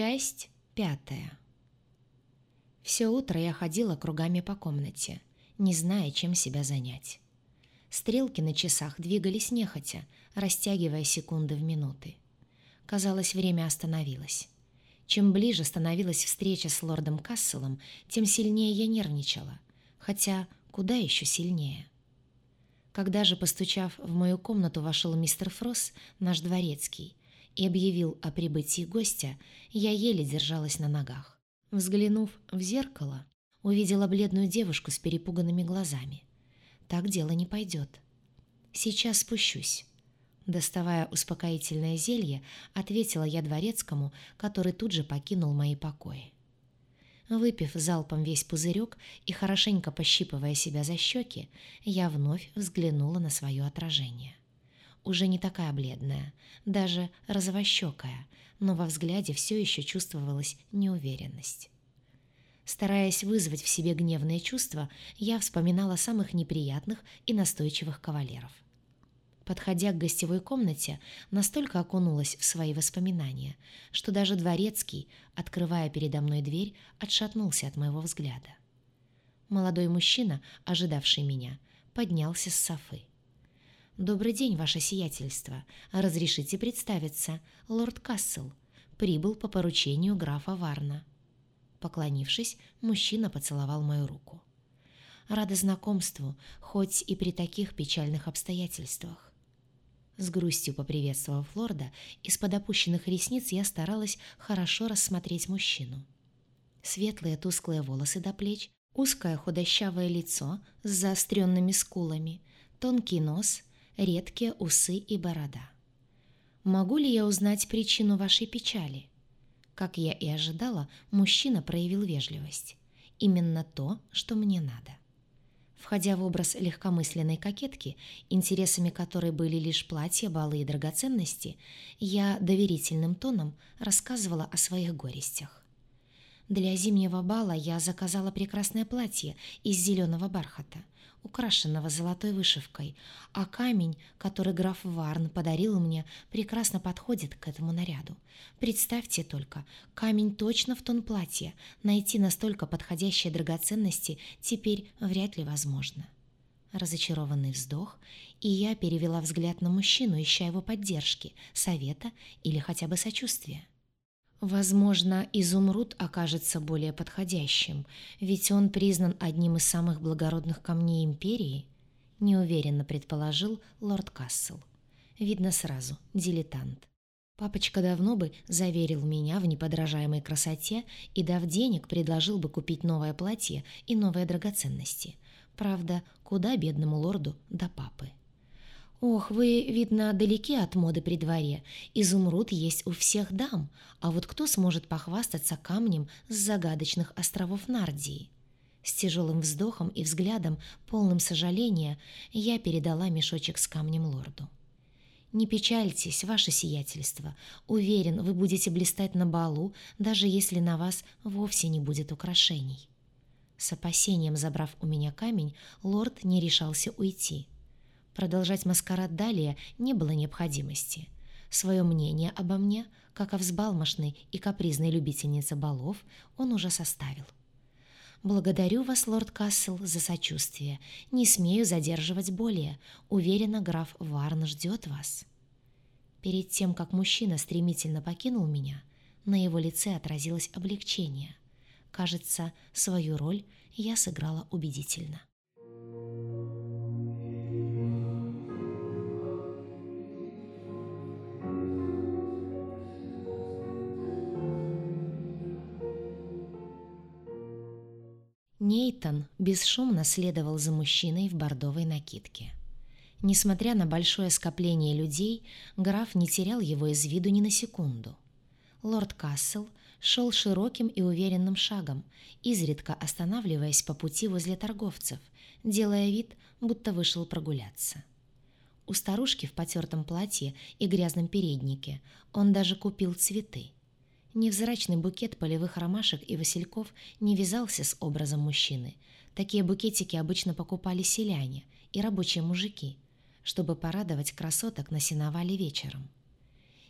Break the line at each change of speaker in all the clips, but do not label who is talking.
Часть пятая. Все утро я ходила кругами по комнате, не зная, чем себя занять. Стрелки на часах двигались нехотя, растягивая секунды в минуты. Казалось, время остановилось. Чем ближе становилась встреча с лордом Касселом, тем сильнее я нервничала. Хотя куда еще сильнее. Когда же, постучав в мою комнату, вошел мистер Фрос, наш дворецкий, и объявил о прибытии гостя, я еле держалась на ногах. Взглянув в зеркало, увидела бледную девушку с перепуганными глазами. Так дело не пойдет. Сейчас спущусь. Доставая успокоительное зелье, ответила я дворецкому, который тут же покинул мои покои. Выпив залпом весь пузырек и хорошенько пощипывая себя за щеки, я вновь взглянула на свое отражение уже не такая бледная, даже розовощекая, но во взгляде все еще чувствовалась неуверенность. Стараясь вызвать в себе гневные чувства, я вспоминала самых неприятных и настойчивых кавалеров. Подходя к гостевой комнате, настолько окунулась в свои воспоминания, что даже дворецкий, открывая передо мной дверь, отшатнулся от моего взгляда. Молодой мужчина, ожидавший меня, поднялся с софы. «Добрый день, ваше сиятельство. Разрешите представиться. Лорд Кассел. Прибыл по поручению графа Варна». Поклонившись, мужчина поцеловал мою руку. «Рада знакомству, хоть и при таких печальных обстоятельствах». С грустью поприветствовав лорда, из-под опущенных ресниц я старалась хорошо рассмотреть мужчину. Светлые тусклые волосы до плеч, узкое худощавое лицо с заостренными скулами, тонкий нос, редкие усы и борода. «Могу ли я узнать причину вашей печали?» Как я и ожидала, мужчина проявил вежливость. Именно то, что мне надо. Входя в образ легкомысленной кокетки, интересами которой были лишь платья, балы и драгоценности, я доверительным тоном рассказывала о своих горестях. Для зимнего бала я заказала прекрасное платье из зеленого бархата – украшенного золотой вышивкой, а камень, который граф Варн подарил мне, прекрасно подходит к этому наряду. Представьте только, камень точно в тон платья. Найти настолько подходящие драгоценности теперь вряд ли возможно. Разочарованный вздох, и я перевела взгляд на мужчину, ища его поддержки, совета или хотя бы сочувствия. Возможно, изумруд окажется более подходящим, ведь он признан одним из самых благородных камней империи, неуверенно предположил лорд Кассел. Видно сразу, дилетант. Папочка давно бы заверил меня в неподражаемой красоте и, дав денег, предложил бы купить новое платье и новые драгоценности. Правда, куда бедному лорду до папы? «Ох, вы, видно, далеки от моды при дворе. Изумруд есть у всех дам, а вот кто сможет похвастаться камнем с загадочных островов Нардии?» С тяжелым вздохом и взглядом, полным сожаления, я передала мешочек с камнем лорду. «Не печальтесь, ваше сиятельство. Уверен, вы будете блистать на балу, даже если на вас вовсе не будет украшений». С опасением забрав у меня камень, лорд не решался уйти – Продолжать маскарад далее не было необходимости. Свое мнение обо мне, как о взбалмошной и капризной любительнице балов, он уже составил. «Благодарю вас, лорд Кассел, за сочувствие. Не смею задерживать более. Уверена, граф Варн ждет вас». Перед тем, как мужчина стремительно покинул меня, на его лице отразилось облегчение. Кажется, свою роль я сыграла убедительно. Нейтон бесшумно следовал за мужчиной в бордовой накидке. Несмотря на большое скопление людей, граф не терял его из виду ни на секунду. Лорд Кассел шел широким и уверенным шагом, изредка останавливаясь по пути возле торговцев, делая вид, будто вышел прогуляться. У старушки в потертом платье и грязном переднике он даже купил цветы – Невзрачный букет полевых ромашек и васильков не вязался с образом мужчины. Такие букетики обычно покупали селяне и рабочие мужики, чтобы порадовать красоток на сеновале вечером.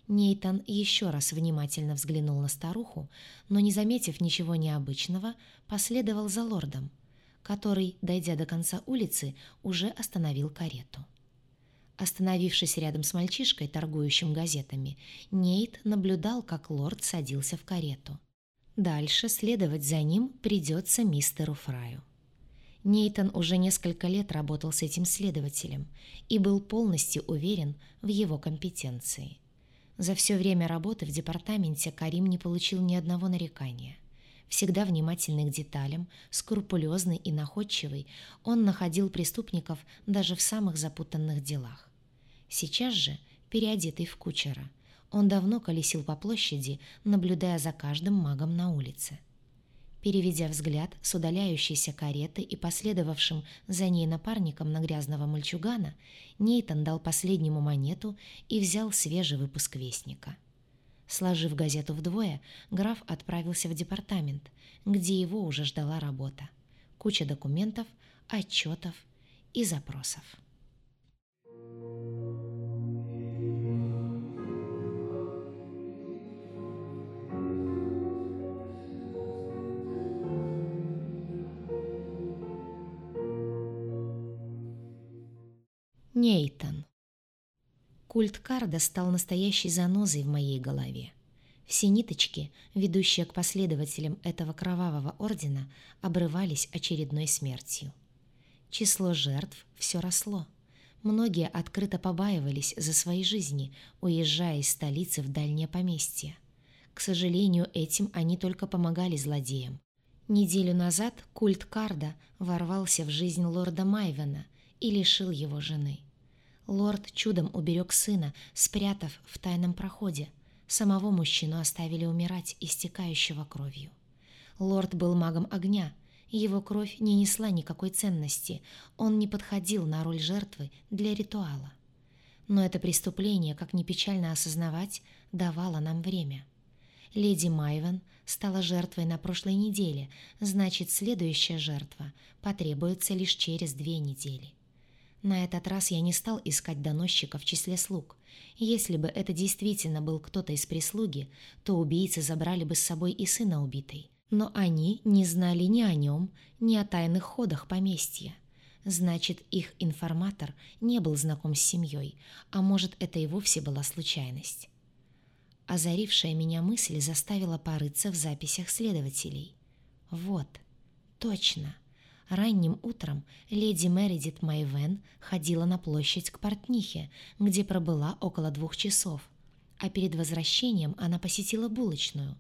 Нейтан еще раз внимательно взглянул на старуху, но, не заметив ничего необычного, последовал за лордом, который, дойдя до конца улицы, уже остановил карету. Остановившись рядом с мальчишкой, торгующим газетами, Нейт наблюдал, как лорд садился в карету. Дальше следовать за ним придется мистеру Фраю. Нейтон уже несколько лет работал с этим следователем и был полностью уверен в его компетенции. За все время работы в департаменте Карим не получил ни одного нарекания. Всегда внимательный к деталям, скрупулезный и находчивый, он находил преступников даже в самых запутанных делах. Сейчас же, переодетый в кучера, он давно колесил по площади, наблюдая за каждым магом на улице. Переведя взгляд с удаляющейся кареты и последовавшим за ней напарником на грязного мальчугана, Нейтан дал последнему монету и взял свежий выпуск Вестника. Сложив газету вдвое, граф отправился в департамент, где его уже ждала работа. Куча документов, отчетов и запросов. Нейтан. Культ Карда стал настоящей занозой в моей голове. Все ниточки, ведущие к последователям этого кровавого ордена, обрывались очередной смертью. Число жертв все росло. Многие открыто побаивались за свои жизни, уезжая из столицы в дальнее поместье. К сожалению, этим они только помогали злодеям. Неделю назад культ Карда ворвался в жизнь лорда Майвена и лишил его жены. Лорд чудом уберег сына, спрятав в тайном проходе. Самого мужчину оставили умирать, истекающего кровью. Лорд был магом огня. Его кровь не несла никакой ценности. Он не подходил на роль жертвы для ритуала. Но это преступление, как ни печально осознавать, давало нам время. Леди Майвен стала жертвой на прошлой неделе, значит, следующая жертва потребуется лишь через две недели. На этот раз я не стал искать доносчика в числе слуг. Если бы это действительно был кто-то из прислуги, то убийцы забрали бы с собой и сына убитой. Но они не знали ни о нем, ни о тайных ходах поместья. Значит, их информатор не был знаком с семьей, а может, это и вовсе была случайность. Озарившая меня мысль заставила порыться в записях следователей. Вот, точно. Ранним утром леди Мередит Майвен ходила на площадь к портнихе, где пробыла около двух часов, а перед возвращением она посетила булочную.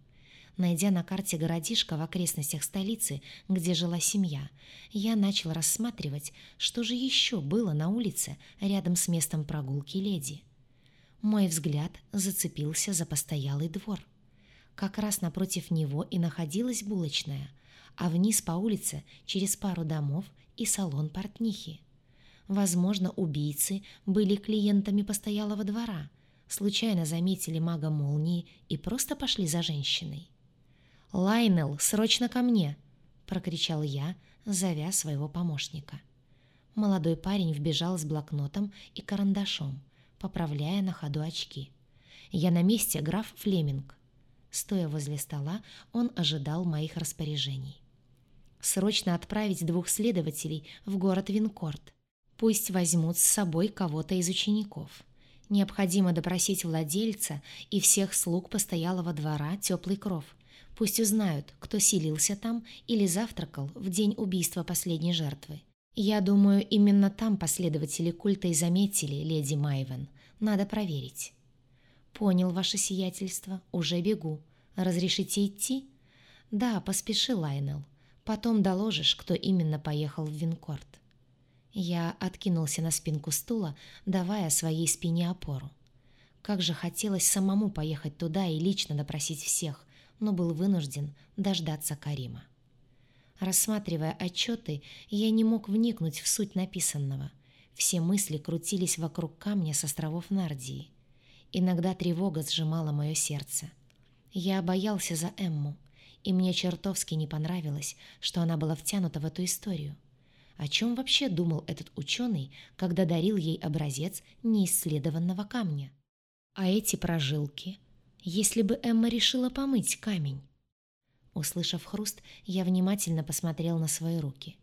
Найдя на карте городишко в окрестностях столицы, где жила семья, я начал рассматривать, что же еще было на улице рядом с местом прогулки леди. Мой взгляд зацепился за постоялый двор. Как раз напротив него и находилась булочная, а вниз по улице через пару домов и салон портнихи. Возможно, убийцы были клиентами постоялого двора, случайно заметили мага молнии и просто пошли за женщиной. «Лайнел, срочно ко мне!» — прокричал я, зовя своего помощника. Молодой парень вбежал с блокнотом и карандашом, поправляя на ходу очки. «Я на месте, граф Флеминг». Стоя возле стола, он ожидал моих распоряжений. Срочно отправить двух следователей в город Винкорт. Пусть возьмут с собой кого-то из учеников. Необходимо допросить владельца и всех слуг постоялого двора «Теплый кров». Пусть узнают, кто селился там или завтракал в день убийства последней жертвы. Я думаю, именно там последователи культа и заметили леди Майвен. Надо проверить. Понял ваше сиятельство, уже бегу. Разрешите идти? Да, поспеши, Лайнел. Потом доложишь, кто именно поехал в Винкорт. Я откинулся на спинку стула, давая своей спине опору. Как же хотелось самому поехать туда и лично допросить всех, но был вынужден дождаться Карима. Рассматривая отчеты, я не мог вникнуть в суть написанного. Все мысли крутились вокруг камня с островов Нардии. Иногда тревога сжимала мое сердце. Я боялся за Эмму, и мне чертовски не понравилось, что она была втянута в эту историю. О чем вообще думал этот ученый, когда дарил ей образец неисследованного камня? А эти прожилки? Если бы Эмма решила помыть камень? Услышав хруст, я внимательно посмотрел на свои руки.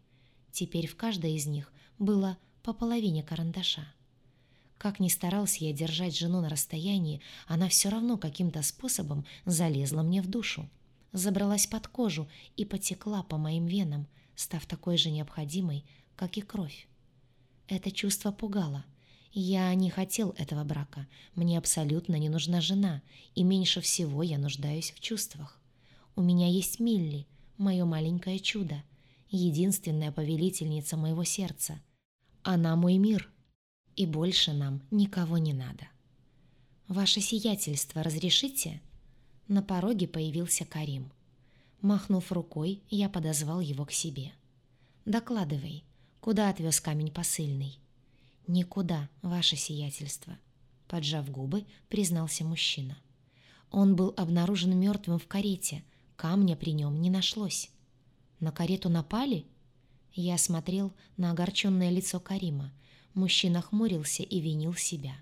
Теперь в каждой из них было по половине карандаша. Как ни старался я держать жену на расстоянии, она все равно каким-то способом залезла мне в душу, забралась под кожу и потекла по моим венам, став такой же необходимой, как и кровь. Это чувство пугало. Я не хотел этого брака, мне абсолютно не нужна жена, и меньше всего я нуждаюсь в чувствах. У меня есть Милли, мое маленькое чудо, единственная повелительница моего сердца. Она мой мир, и больше нам никого не надо. «Ваше сиятельство разрешите?» На пороге появился Карим. Махнув рукой, я подозвал его к себе. «Докладывай, куда отвез камень посыльный?» «Никуда, ваше сиятельство», — поджав губы, признался мужчина. Он был обнаружен мертвым в карете — Камня при нем не нашлось. На карету напали? Я смотрел на огорченное лицо Карима. Мужчина хмурился и винил себя.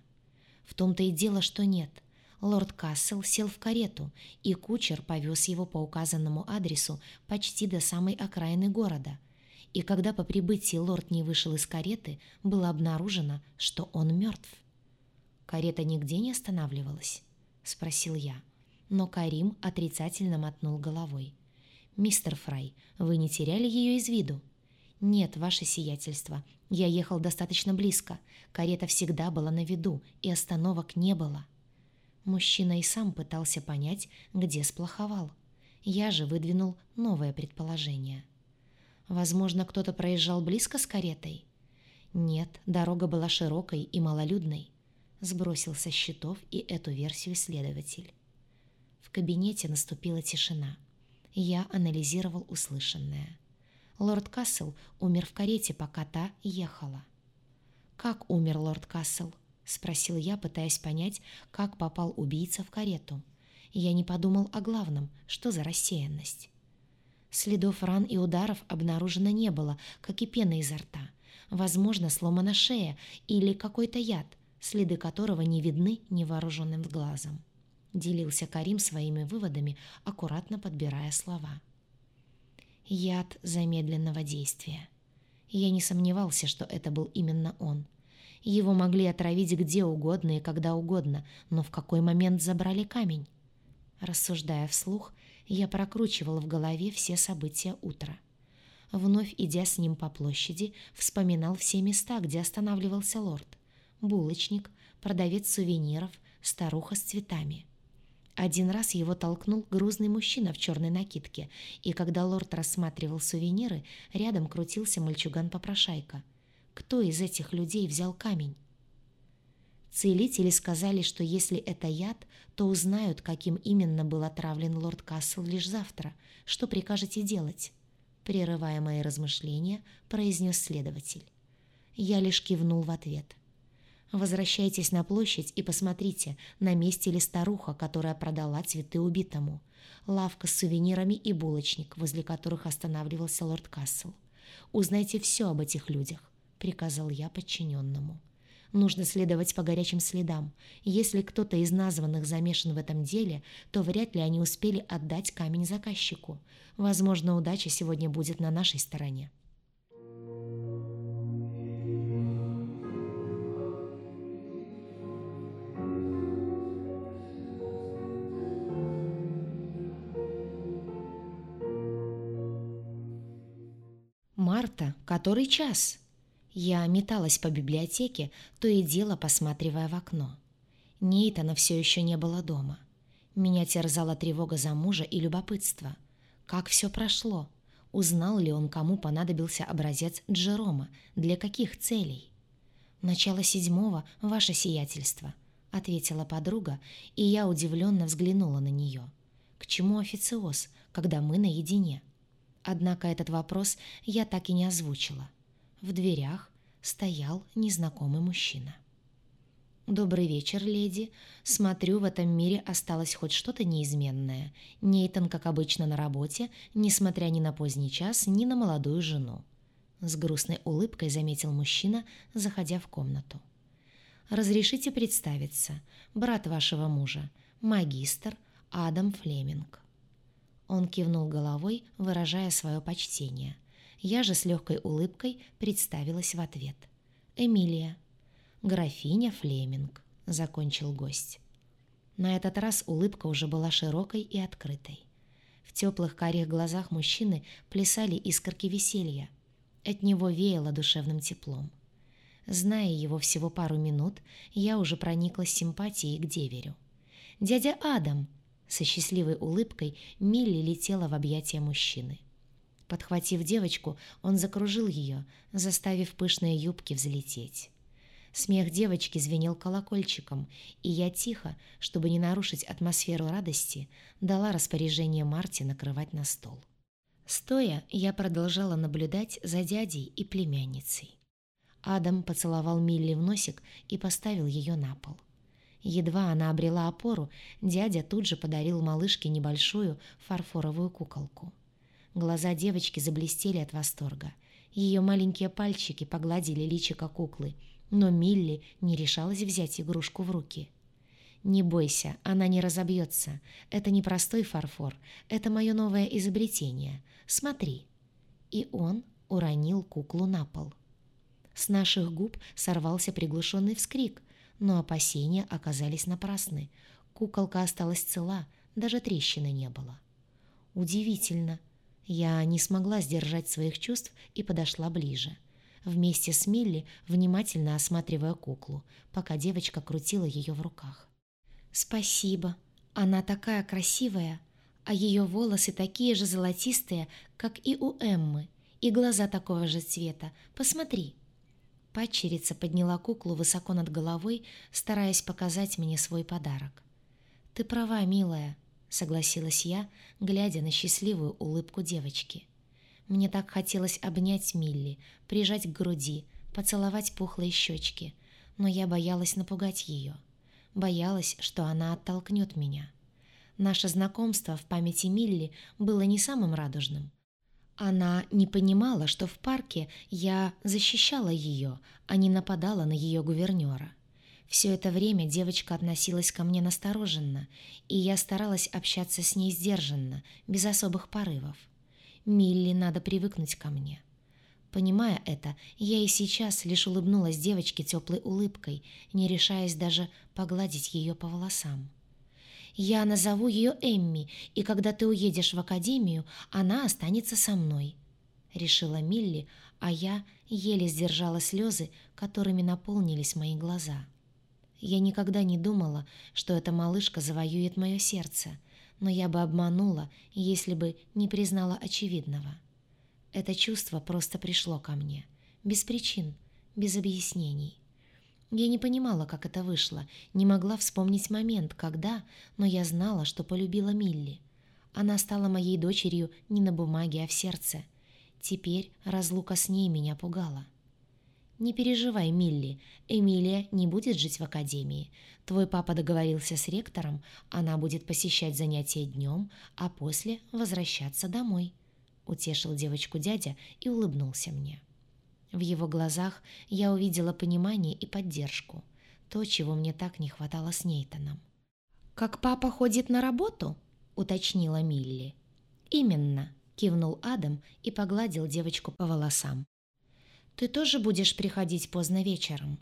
В том-то и дело, что нет. Лорд Кассел сел в карету, и кучер повез его по указанному адресу почти до самой окраины города. И когда по прибытии лорд не вышел из кареты, было обнаружено, что он мертв. «Карета нигде не останавливалась?» — спросил я но Карим отрицательно мотнул головой. «Мистер Фрай, вы не теряли ее из виду?» «Нет, ваше сиятельство. Я ехал достаточно близко. Карета всегда была на виду, и остановок не было». Мужчина и сам пытался понять, где сплоховал. Я же выдвинул новое предположение. Возможно, кто-то проезжал близко с каретой? Нет, дорога была широкой и малолюдной. Сбросил со счетов и эту версию следователь кабинете наступила тишина. Я анализировал услышанное. Лорд Кассел умер в карете, пока та ехала. «Как умер лорд Кассел?» — спросил я, пытаясь понять, как попал убийца в карету. Я не подумал о главном, что за рассеянность. Следов ран и ударов обнаружено не было, как и пена изо рта. Возможно, сломана шея или какой-то яд, следы которого не видны невооруженным глазом делился Карим своими выводами, аккуратно подбирая слова. Яд замедленного действия. Я не сомневался, что это был именно он. Его могли отравить где угодно и когда угодно, но в какой момент забрали камень? Рассуждая вслух, я прокручивал в голове все события утра. Вновь идя с ним по площади, вспоминал все места, где останавливался лорд. Булочник, продавец сувениров, старуха с цветами — один раз его толкнул грузный мужчина в черной накидке, и когда лорд рассматривал сувениры, рядом крутился мальчуган-попрошайка. Кто из этих людей взял камень? Целители сказали, что если это яд, то узнают, каким именно был отравлен лорд Кассел лишь завтра. Что прикажете делать? Прерывая мои размышления, произнес следователь. Я лишь кивнул в ответ — Возвращайтесь на площадь и посмотрите, на месте ли старуха, которая продала цветы убитому. Лавка с сувенирами и булочник, возле которых останавливался лорд Кассел. Узнайте все об этих людях, приказал я подчиненному. Нужно следовать по горячим следам. Если кто-то из названных замешан в этом деле, то вряд ли они успели отдать камень заказчику. Возможно, удача сегодня будет на нашей стороне. Марта, который час?» Я металась по библиотеке, то и дело посматривая в окно. Нейтана все еще не было дома. Меня терзала тревога за мужа и любопытство. Как все прошло? Узнал ли он, кому понадобился образец Джерома, для каких целей? «Начало седьмого, ваше сиятельство», — ответила подруга, и я удивленно взглянула на нее. «К чему официоз, когда мы наедине?» Однако этот вопрос я так и не озвучила. В дверях стоял незнакомый мужчина. «Добрый вечер, леди. Смотрю, в этом мире осталось хоть что-то неизменное. Нейтан, как обычно, на работе, несмотря ни на поздний час, ни на молодую жену». С грустной улыбкой заметил мужчина, заходя в комнату. Разрешите представиться. Брат вашего мужа, магистр Адам Флеминг». Он кивнул головой, выражая свое почтение. Я же с легкой улыбкой представилась в ответ. «Эмилия». «Графиня Флеминг», — закончил гость. На этот раз улыбка уже была широкой и открытой. В теплых карих глазах мужчины плясали искорки веселья. От него веяло душевным теплом. Зная его всего пару минут, я уже прониклась симпатией к деверю. «Дядя Адам!» Со счастливой улыбкой Милли летела в объятия мужчины. Подхватив девочку, он закружил ее, заставив пышные юбки взлететь. Смех девочки звенел колокольчиком, и я тихо, чтобы не нарушить атмосферу радости, дала распоряжение Марте накрывать на стол. Стоя, я продолжала наблюдать за дядей и племянницей. Адам поцеловал Милли в носик и поставил ее на пол. Едва она обрела опору, дядя тут же подарил малышке небольшую фарфоровую куколку. Глаза девочки заблестели от восторга. Ее маленькие пальчики погладили личико куклы — но Милли не решалась взять игрушку в руки. «Не бойся, она не разобьется. Это не простой фарфор, это мое новое изобретение. Смотри». И он уронил куклу на пол. С наших губ сорвался приглушенный вскрик, но опасения оказались напрасны. Куколка осталась цела, даже трещины не было. Удивительно. Я не смогла сдержать своих чувств и подошла ближе вместе с Милли, внимательно осматривая куклу, пока девочка крутила ее в руках. «Спасибо. Она такая красивая, а ее волосы такие же золотистые, как и у Эммы, и глаза такого же цвета. Посмотри». Падчерица подняла куклу высоко над головой, стараясь показать мне свой подарок. «Ты права, милая», — согласилась я, глядя на счастливую улыбку девочки. Мне так хотелось обнять Милли, прижать к груди, поцеловать пухлые щечки, но я боялась напугать ее. Боялась, что она оттолкнет меня. Наше знакомство в памяти Милли было не самым радужным. Она не понимала, что в парке я защищала ее, а не нападала на ее гувернера. Все это время девочка относилась ко мне настороженно, и я старалась общаться с ней сдержанно, без особых порывов. Милли надо привыкнуть ко мне. Понимая это, я и сейчас лишь улыбнулась девочке теплой улыбкой, не решаясь даже погладить ее по волосам. «Я назову ее Эмми, и когда ты уедешь в академию, она останется со мной», — решила Милли, а я еле сдержала слезы, которыми наполнились мои глаза. Я никогда не думала, что эта малышка завоюет мое сердце — но я бы обманула, если бы не признала очевидного. Это чувство просто пришло ко мне, без причин, без объяснений. Я не понимала, как это вышло, не могла вспомнить момент, когда, но я знала, что полюбила Милли. Она стала моей дочерью не на бумаге, а в сердце. Теперь разлука с ней меня пугала. «Не переживай, Милли, Эмилия не будет жить в академии. Твой папа договорился с ректором, она будет посещать занятия днем, а после возвращаться домой», — утешил девочку дядя и улыбнулся мне. В его глазах я увидела понимание и поддержку, то, чего мне так не хватало с Нейтаном. «Как папа ходит на работу?» — уточнила Милли. «Именно», — кивнул Адам и погладил девочку по волосам. «Ты тоже будешь приходить поздно вечером?»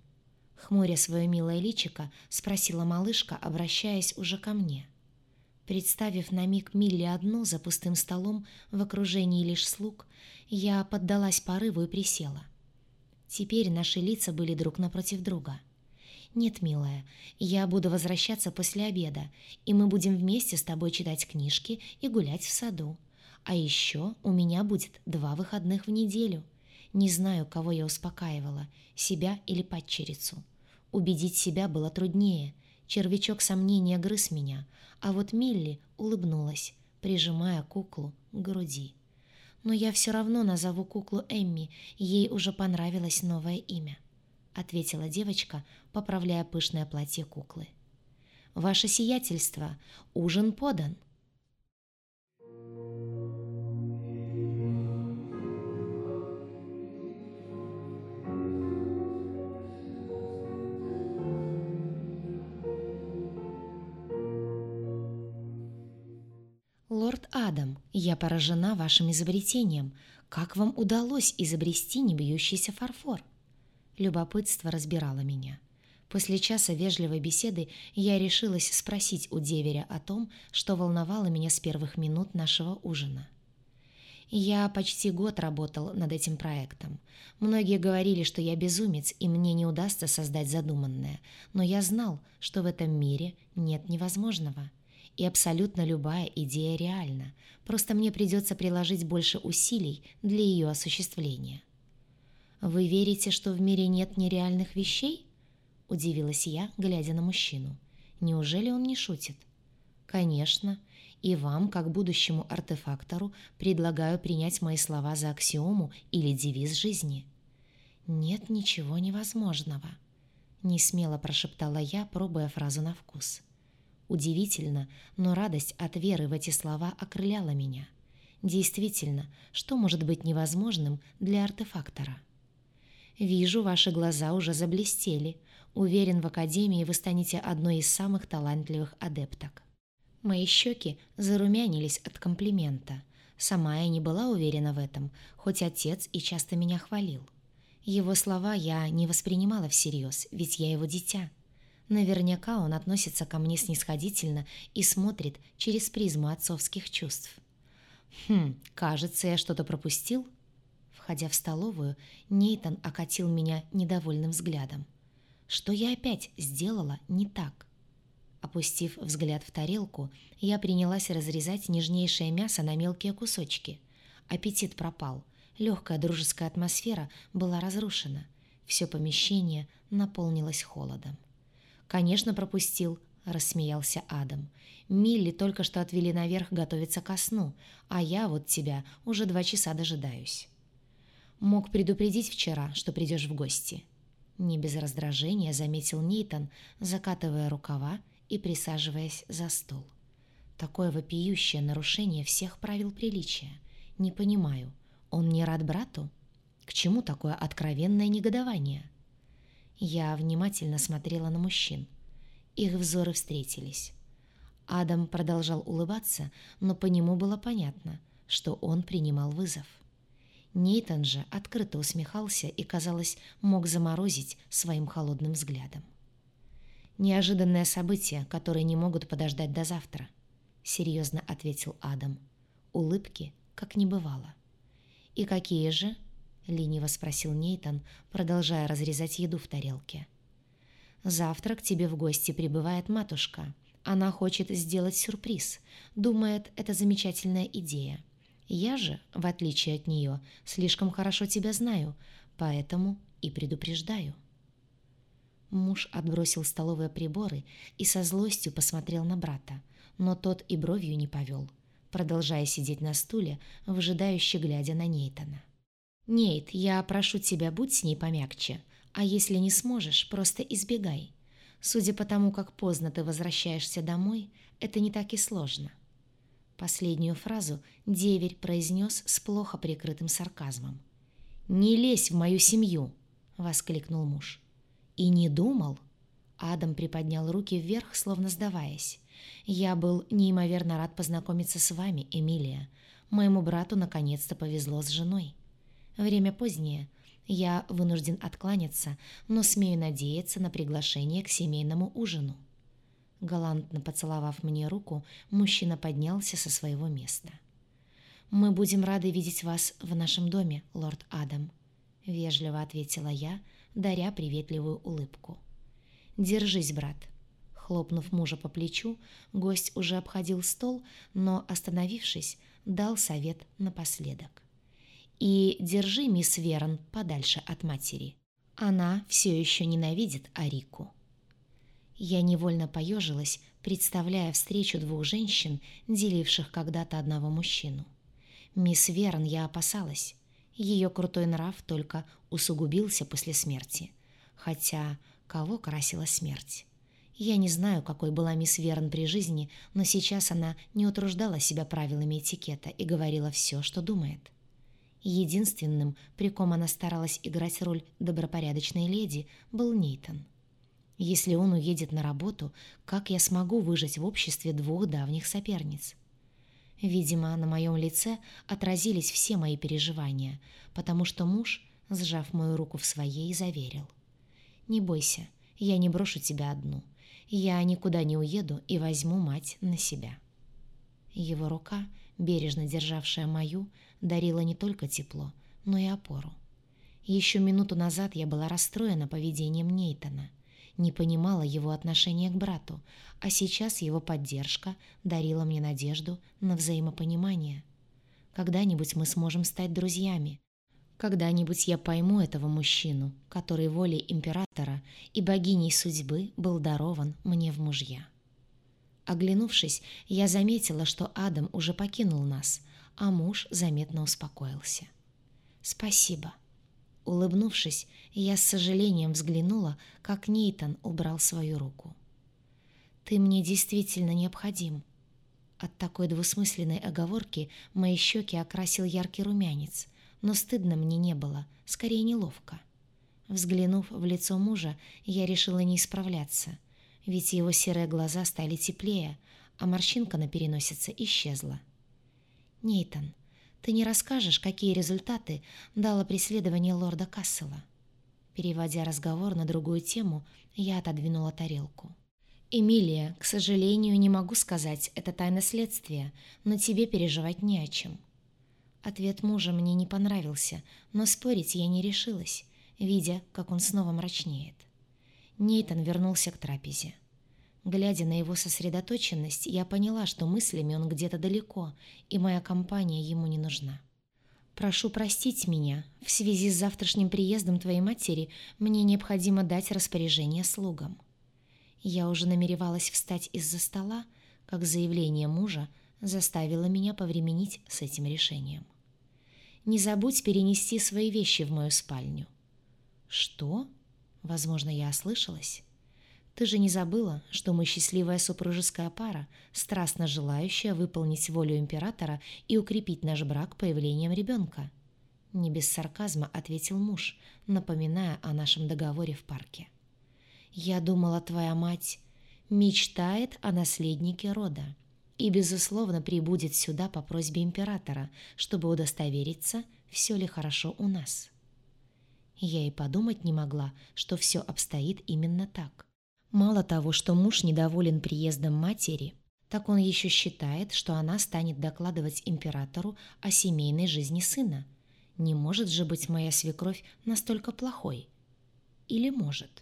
Хмуря свое милое личико, спросила малышка, обращаясь уже ко мне. Представив на миг Милли одну за пустым столом в окружении лишь слуг, я поддалась порыву и присела. Теперь наши лица были друг напротив друга. «Нет, милая, я буду возвращаться после обеда, и мы будем вместе с тобой читать книжки и гулять в саду. А еще у меня будет два выходных в неделю. Не знаю, кого я успокаивала, себя или падчерицу. Убедить себя было труднее. Червячок сомнения грыз меня, а вот Милли улыбнулась, прижимая куклу к груди. «Но я все равно назову куклу Эмми, ей уже понравилось новое имя», — ответила девочка, поправляя пышное платье куклы. «Ваше сиятельство, ужин подан», — Адам, я поражена вашим изобретением. Как вам удалось изобрести небьющийся фарфор?» Любопытство разбирало меня. После часа вежливой беседы я решилась спросить у деверя о том, что волновало меня с первых минут нашего ужина. Я почти год работал над этим проектом. Многие говорили, что я безумец, и мне не удастся создать задуманное, но я знал, что в этом мире нет невозможного. И абсолютно любая идея реальна, просто мне придется приложить больше усилий для ее осуществления. «Вы верите, что в мире нет нереальных вещей?» – удивилась я, глядя на мужчину. «Неужели он не шутит?» «Конечно. И вам, как будущему артефактору, предлагаю принять мои слова за аксиому или девиз жизни». «Нет ничего невозможного», — несмело прошептала я, пробуя фразу на вкус. Удивительно, но радость от веры в эти слова окрыляла меня. Действительно, что может быть невозможным для артефактора? «Вижу, ваши глаза уже заблестели. Уверен, в Академии вы станете одной из самых талантливых адепток». Мои щеки зарумянились от комплимента. Сама я не была уверена в этом, хоть отец и часто меня хвалил. Его слова я не воспринимала всерьез, ведь я его дитя. Наверняка он относится ко мне снисходительно и смотрит через призму отцовских чувств. «Хм, кажется, я что-то пропустил?» Входя в столовую, Нейтан окатил меня недовольным взглядом. «Что я опять сделала не так?» Опустив взгляд в тарелку, я принялась разрезать нежнейшее мясо на мелкие кусочки. Аппетит пропал. Легкая дружеская атмосфера была разрушена. Все помещение наполнилось холодом. «Конечно, пропустил», — рассмеялся Адам. «Милли только что отвели наверх готовиться ко сну, а я вот тебя уже два часа дожидаюсь». «Мог предупредить вчера, что придешь в гости». Не без раздражения заметил Нейтон, закатывая рукава и присаживаясь за стол. Такое вопиющее нарушение всех правил приличия. Не понимаю, он не рад брату? К чему такое откровенное негодование? Я внимательно смотрела на мужчин. Их взоры встретились. Адам продолжал улыбаться, но по нему было понятно, что он принимал вызов. Нейтан же открыто усмехался и, казалось, мог заморозить своим холодным взглядом. «Неожиданное событие, которое не могут подождать до завтра», — серьезно ответил Адам. Улыбки как не бывало. «И какие же?» — лениво спросил Нейтан, продолжая разрезать еду в тарелке. «Завтра к тебе в гости прибывает матушка. Она хочет сделать сюрприз. Думает, это замечательная идея. Я же, в отличие от нее, слишком хорошо тебя знаю, поэтому и предупреждаю». Муж отбросил столовые приборы и со злостью посмотрел на брата, но тот и бровью не повел, продолжая сидеть на стуле, выжидающе глядя на Нейтана. «Нейт, я прошу тебя, будь с ней помягче, а если не сможешь, просто избегай. Судя по тому, как поздно ты возвращаешься домой, это не так и сложно». Последнюю фразу деверь произнес с плохо прикрытым сарказмом. «Не лезь в мою семью!» — воскликнул муж. «И не думал?» Адам приподнял руки вверх, словно сдаваясь. «Я был неимоверно рад познакомиться с вами, Эмилия. Моему брату наконец-то повезло с женой. Время позднее. Я вынужден откланяться, но смею надеяться на приглашение к семейному ужину». Галантно поцеловав мне руку, мужчина поднялся со своего места. «Мы будем рады видеть вас в нашем доме, лорд Адам», — вежливо ответила я, — даря приветливую улыбку. «Держись, брат». Хлопнув мужа по плечу, гость уже обходил стол, но, остановившись, дал совет напоследок. «И держи мисс Верон подальше от матери. Она все еще ненавидит Арику». Я невольно поежилась, представляя встречу двух женщин, деливших когда-то одного мужчину. Мисс Верн я опасалась. Ее крутой нрав только усугубился после смерти. Хотя кого красила смерть? Я не знаю, какой была мисс Верн при жизни, но сейчас она не утруждала себя правилами этикета и говорила все, что думает. Единственным, при ком она старалась играть роль добропорядочной леди, был Нейтон. Если он уедет на работу, как я смогу выжить в обществе двух давних соперниц? Видимо, на моем лице отразились все мои переживания, потому что муж, сжав мою руку в своей, заверил. «Не бойся, я не брошу тебя одну. Я никуда не уеду и возьму мать на себя». Его рука, бережно державшая мою, дарила не только тепло, но и опору. Еще минуту назад я была расстроена поведением Нейтона, не понимала его отношения к брату, а сейчас его поддержка дарила мне надежду на взаимопонимание. Когда-нибудь мы сможем стать друзьями. Когда-нибудь я пойму этого мужчину, который волей императора и богиней судьбы был дарован мне в мужья. Оглянувшись, я заметила, что Адам уже покинул нас, а муж заметно успокоился. «Спасибо», Улыбнувшись, я с сожалением взглянула, как Нейтан убрал свою руку. «Ты мне действительно необходим». От такой двусмысленной оговорки мои щеки окрасил яркий румянец, но стыдно мне не было, скорее неловко. Взглянув в лицо мужа, я решила не исправляться, ведь его серые глаза стали теплее, а морщинка на переносице исчезла. «Нейтан, ты не расскажешь, какие результаты дало преследование лорда Кассела?» Переводя разговор на другую тему, я отодвинула тарелку. «Эмилия, к сожалению, не могу сказать, это тайна следствия, но тебе переживать не о чем». Ответ мужа мне не понравился, но спорить я не решилась, видя, как он снова мрачнеет. Нейтан вернулся к трапезе. Глядя на его сосредоточенность, я поняла, что мыслями он где-то далеко, и моя компания ему не нужна. «Прошу простить меня. В связи с завтрашним приездом твоей матери мне необходимо дать распоряжение слугам». Я уже намеревалась встать из-за стола, как заявление мужа заставило меня повременить с этим решением. «Не забудь перенести свои вещи в мою спальню». «Что?» Возможно, я ослышалась. Ты же не забыла, что мы счастливая супружеская пара, страстно желающая выполнить волю императора и укрепить наш брак появлением ребенка?» Не без сарказма ответил муж, напоминая о нашем договоре в парке. «Я думала, твоя мать мечтает о наследнике рода и, безусловно, прибудет сюда по просьбе императора, чтобы удостовериться, все ли хорошо у нас». Я и подумать не могла, что все обстоит именно так. Мало того, что муж недоволен приездом матери, так он еще считает, что она станет докладывать императору о семейной жизни сына. Не может же быть моя свекровь настолько плохой. Или может?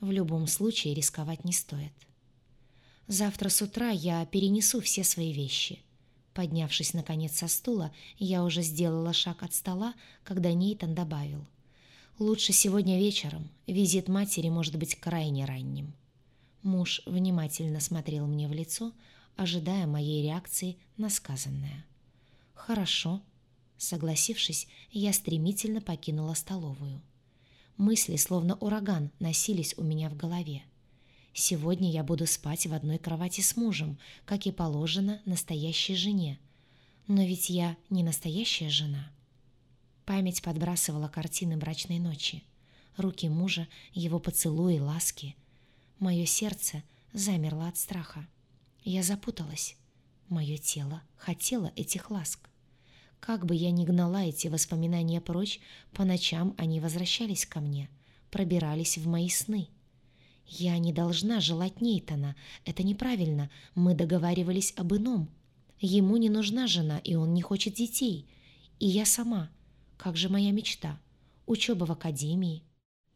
В любом случае рисковать не стоит. Завтра с утра я перенесу все свои вещи. Поднявшись, наконец, со стула, я уже сделала шаг от стола, когда Нейтан добавил. Лучше сегодня вечером. Визит матери может быть крайне ранним. Муж внимательно смотрел мне в лицо, ожидая моей реакции на сказанное. «Хорошо». Согласившись, я стремительно покинула столовую. Мысли, словно ураган, носились у меня в голове. Сегодня я буду спать в одной кровати с мужем, как и положено настоящей жене. Но ведь я не настоящая жена. Память подбрасывала картины брачной ночи. Руки мужа, его поцелуи, ласки. Мое сердце замерло от страха. Я запуталась. Мое тело хотело этих ласк. Как бы я ни гнала эти воспоминания прочь, по ночам они возвращались ко мне, пробирались в мои сны. Я не должна желать Нейтана, это неправильно, мы договаривались об ином. Ему не нужна жена, и он не хочет детей. И я сама — как же моя мечта? Учеба в академии.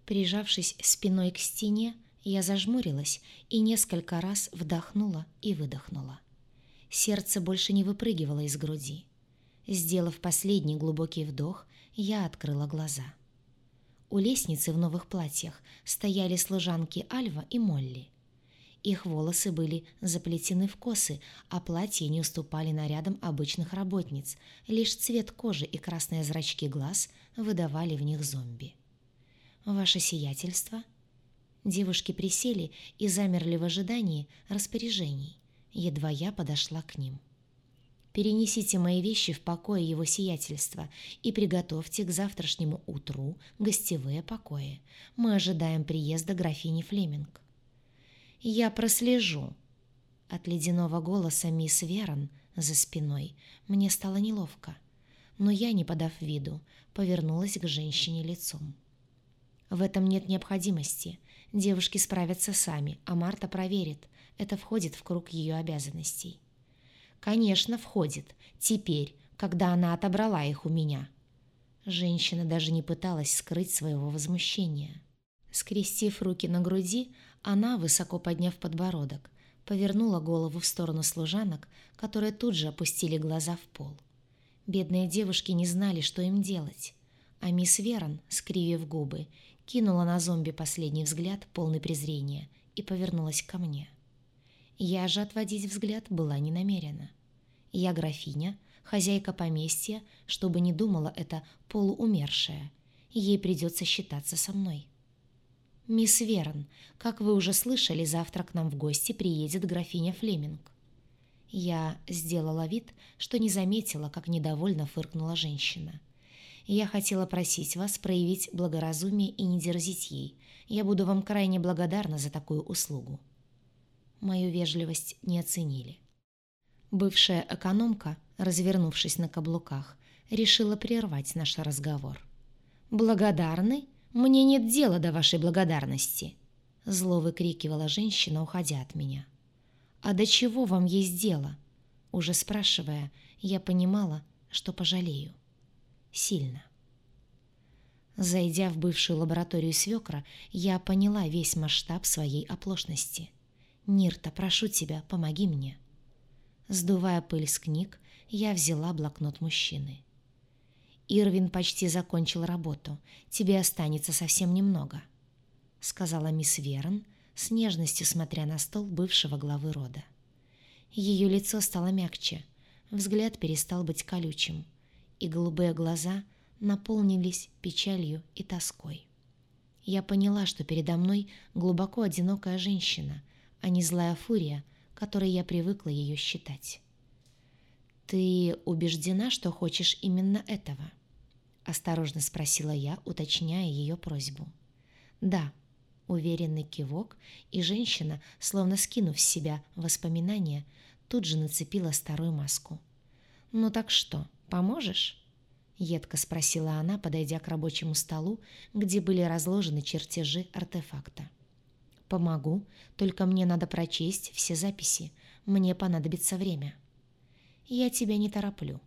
Прижавшись спиной к стене, я зажмурилась и несколько раз вдохнула и выдохнула. Сердце больше не выпрыгивало из груди. Сделав последний глубокий вдох, я открыла глаза. У лестницы в новых платьях стояли служанки Альва и Молли. Их волосы были заплетены в косы, а платья не уступали нарядам обычных работниц, лишь цвет кожи и красные зрачки глаз выдавали в них зомби. «Ваше сиятельство?» Девушки присели и замерли в ожидании распоряжений. Едва я подошла к ним. «Перенесите мои вещи в покое его сиятельства и приготовьте к завтрашнему утру гостевые покои. Мы ожидаем приезда графини Флеминг». «Я прослежу». От ледяного голоса мисс Верон за спиной мне стало неловко, но я, не подав виду, повернулась к женщине лицом. В этом нет необходимости. Девушки справятся сами, а Марта проверит. Это входит в круг ее обязанностей. Конечно, входит. Теперь, когда она отобрала их у меня. Женщина даже не пыталась скрыть своего возмущения. Скрестив руки на груди, она, высоко подняв подбородок, повернула голову в сторону служанок, которые тут же опустили глаза в пол. Бедные девушки не знали, что им делать, а мисс Верон, скривив губы, кинула на зомби последний взгляд, полный презрения, и повернулась ко мне. Я же отводить взгляд была не намерена. Я графиня, хозяйка поместья, чтобы не думала это полуумершая. Ей придется считаться со мной. «Мисс Верн, как вы уже слышали, завтра к нам в гости приедет графиня Флеминг». Я сделала вид, что не заметила, как недовольно фыркнула женщина. «Я хотела просить вас проявить благоразумие и не дерзить ей. Я буду вам крайне благодарна за такую услугу». Мою вежливость не оценили. Бывшая экономка, развернувшись на каблуках, решила прервать наш разговор. «Благодарны?» «Мне нет дела до вашей благодарности», — зло выкрикивала женщина, уходя от меня. «А до чего вам есть дело?» Уже спрашивая, я понимала, что пожалею. Сильно. Зайдя в бывшую лабораторию свекра, я поняла весь масштаб своей оплошности. «Нирта, прошу тебя, помоги мне». Сдувая пыль с книг, я взяла блокнот мужчины. Ирвин почти закончил работу. Тебе останется совсем немного», — сказала мисс Верн, с нежностью смотря на стол бывшего главы рода. Ее лицо стало мягче, взгляд перестал быть колючим, и голубые глаза наполнились печалью и тоской. Я поняла, что передо мной глубоко одинокая женщина, а не злая фурия, которой я привыкла ее считать. «Ты убеждена, что хочешь именно этого?» Осторожно спросила я, уточняя ее просьбу. «Да», — уверенный кивок, и женщина, словно скинув с себя воспоминания, тут же нацепила старую маску. «Ну так что, поможешь?» — едко спросила она, подойдя к рабочему столу, где были разложены чертежи артефакта. «Помогу, только мне надо прочесть все записи. Мне понадобится время». «Я тебя не тороплю»,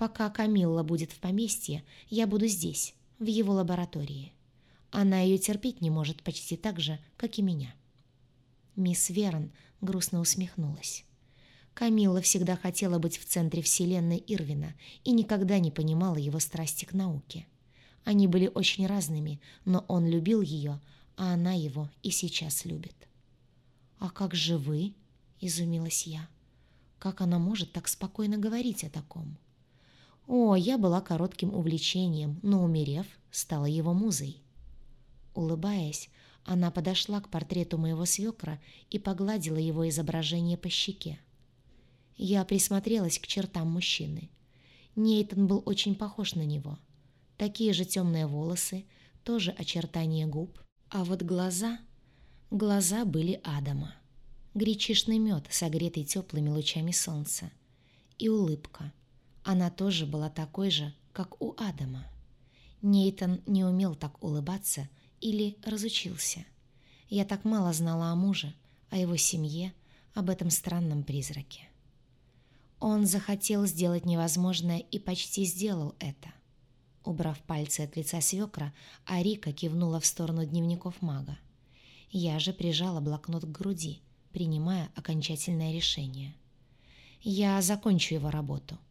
Пока Камилла будет в поместье, я буду здесь, в его лаборатории. Она ее терпеть не может почти так же, как и меня. Мисс Верн грустно усмехнулась. Камилла всегда хотела быть в центре вселенной Ирвина и никогда не понимала его страсти к науке. Они были очень разными, но он любил ее, а она его и сейчас любит. «А как же вы?» — изумилась я. «Как она может так спокойно говорить о таком?» О, я была коротким увлечением, но, умерев, стала его музой. Улыбаясь, она подошла к портрету моего свекра и погладила его изображение по щеке. Я присмотрелась к чертам мужчины. Нейтан был очень похож на него. Такие же темные волосы, тоже очертания губ. А вот глаза... Глаза были Адама. Гречишный мед, согретый теплыми лучами солнца. И улыбка — она тоже была такой же, как у Адама. Нейтон не умел так улыбаться или разучился. Я так мало знала о муже, о его семье, об этом странном призраке. Он захотел сделать невозможное и почти сделал это. Убрав пальцы от лица свекра, Арика кивнула в сторону дневников мага. Я же прижала блокнот к груди, принимая окончательное решение. Я закончу его работу —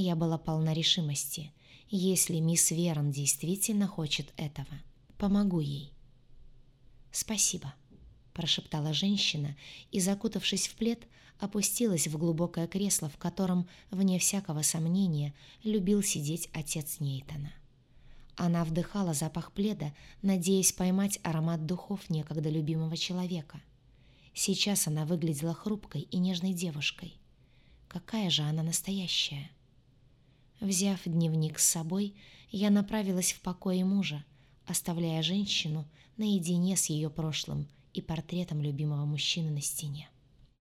я была полна решимости. Если мисс Верон действительно хочет этого, помогу ей. «Спасибо», — прошептала женщина и, закутавшись в плед, опустилась в глубокое кресло, в котором, вне всякого сомнения, любил сидеть отец Нейтана. Она вдыхала запах пледа, надеясь поймать аромат духов некогда любимого человека. Сейчас она выглядела хрупкой и нежной девушкой. Какая же она настоящая! Взяв дневник с собой, я направилась в покое мужа, оставляя женщину наедине с ее прошлым и портретом любимого мужчины на стене.